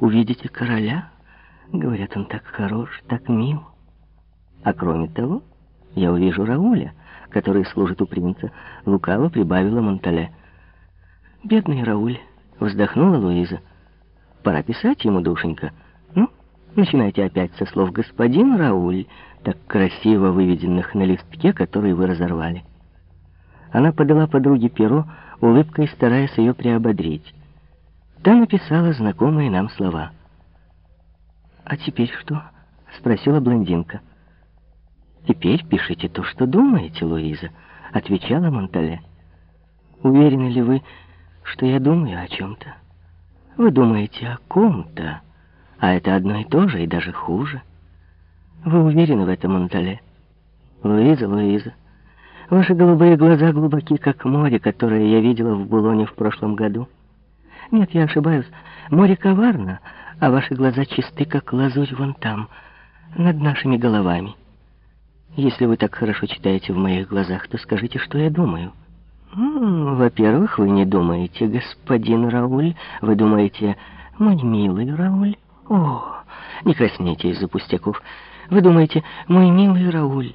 увидите короля. Говорят, он так хорош, так мил. А кроме того, я увижу Рауля, который служит у принца. Лукаво прибавила Монтале. Бедный Рауль, вздохнула Луиза. Пора писать ему, душенька. Ну, начинайте опять со слов «господин Рауль», так красиво выведенных на листке, который вы разорвали. Она подала подруге перо, улыбкой стараясь ее приободрить. Та написала знакомые нам слова. «А теперь что?» — спросила блондинка. «Теперь пишите то, что думаете, Луиза», — отвечала Монтале. «Уверены ли вы, что я думаю о чем-то? Вы думаете о ком-то, а это одно и то же, и даже хуже. Вы уверены в этом, Монтале? Луиза, Луиза, ваши голубые глаза глубоки, как море, которое я видела в Булоне в прошлом году. Нет, я ошибаюсь, море коварно, а ваши глаза чисты, как лазурь вон там, над нашими головами». Если вы так хорошо читаете в моих глазах, то скажите, что я думаю. Во-первых, вы не думаете, господин Рауль, вы думаете, мой милый Рауль. О, не краснейте из-за пустяков. Вы думаете, мой милый Рауль.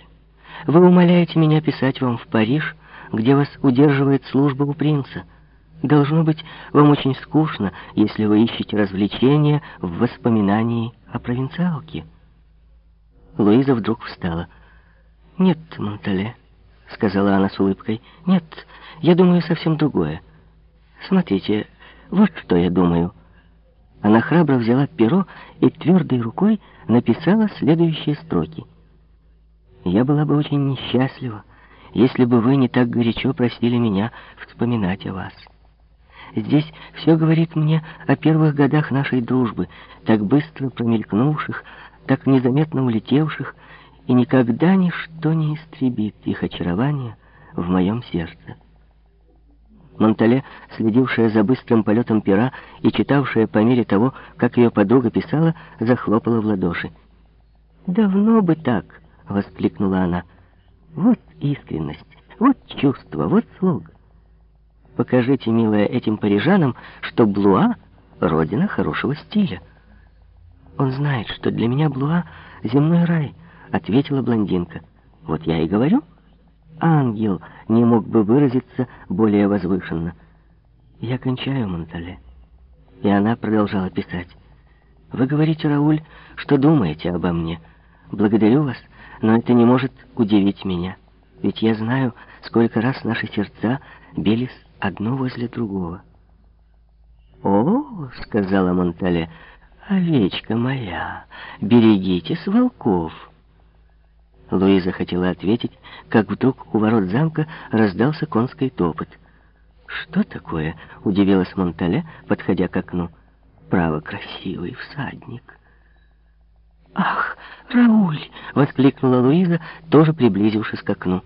Вы умоляете меня писать вам в Париж, где вас удерживает служба у принца. Должно быть, вам очень скучно, если вы ищете развлечения в воспоминании о провинциалке. Луиза вдруг встала. «Нет, Монтале», — сказала она с улыбкой, — «нет, я думаю совсем другое. Смотрите, вот что я думаю». Она храбро взяла перо и твердой рукой написала следующие строки. «Я была бы очень несчастлива, если бы вы не так горячо просили меня вспоминать о вас. Здесь все говорит мне о первых годах нашей дружбы, так быстро промелькнувших, так незаметно улетевших, и никогда ничто не истребит их очарование в моем сердце. Монтале, следившая за быстрым полетом пера и читавшая по мере того, как ее подруга писала, захлопала в ладоши. «Давно бы так!» — воскликнула она. «Вот искренность, вот чувство, вот слог. Покажите, милая, этим парижанам, что Блуа — родина хорошего стиля. Он знает, что для меня Блуа — земной рай — ответила блондинка. Вот я и говорю. Ангел не мог бы выразиться более возвышенно. Я кончаю, Монтале. И она продолжала писать. Вы говорите, Рауль, что думаете обо мне. Благодарю вас, но это не может удивить меня. Ведь я знаю, сколько раз наши сердца бились одно возле другого. «О, — сказала Монтале, — овечка моя, берегитесь волков». Луиза хотела ответить, как вдруг у ворот замка раздался конский топот. «Что такое?» — удивилась Монтале, подходя к окну. «Право, красивый всадник». «Ах, Рауль!» — воскликнула Луиза, тоже приблизившись к окну.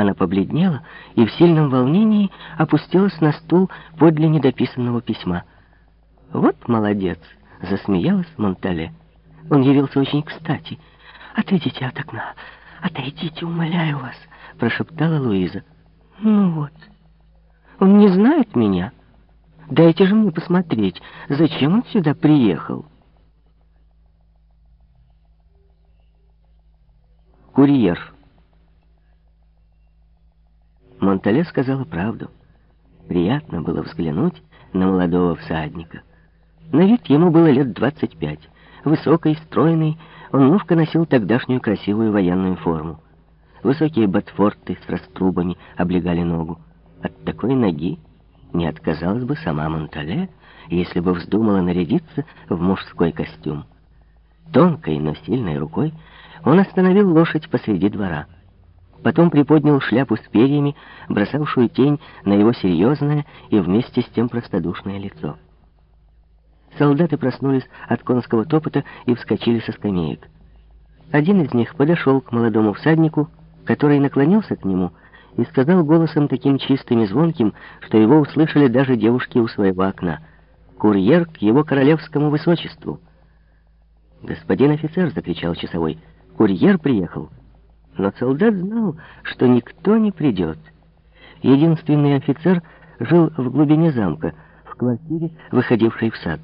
Она побледнела и в сильном волнении опустилась на стул подле недописанного письма. «Вот молодец!» — засмеялась Монтале. «Он явился очень кстати». «Отойдите от окна! Отойдите, умоляю вас!» — прошептала Луиза. «Ну вот, он не знает меня. Дайте же мне посмотреть, зачем он сюда приехал». Курьер. Монтале сказала правду. Приятно было взглянуть на молодого всадника. На вид ему было лет двадцать пять. Высокий, стройный, он ловко носил тогдашнюю красивую военную форму. Высокие ботфорты с раструбами облегали ногу. От такой ноги не отказалась бы сама Монтале, если бы вздумала нарядиться в мужской костюм. Тонкой, но сильной рукой он остановил лошадь посреди двора. Потом приподнял шляпу с перьями, бросавшую тень на его серьезное и вместе с тем простодушное лицо. Солдаты проснулись от конского топота и вскочили со скамеек. Один из них подошел к молодому всаднику, который наклонился к нему и сказал голосом таким чистым и звонким, что его услышали даже девушки у своего окна. «Курьер к его королевскому высочеству!» «Господин офицер!» — закричал часовой. «Курьер приехал!» Но солдат знал, что никто не придет. Единственный офицер жил в глубине замка, в квартире, выходившей в сад.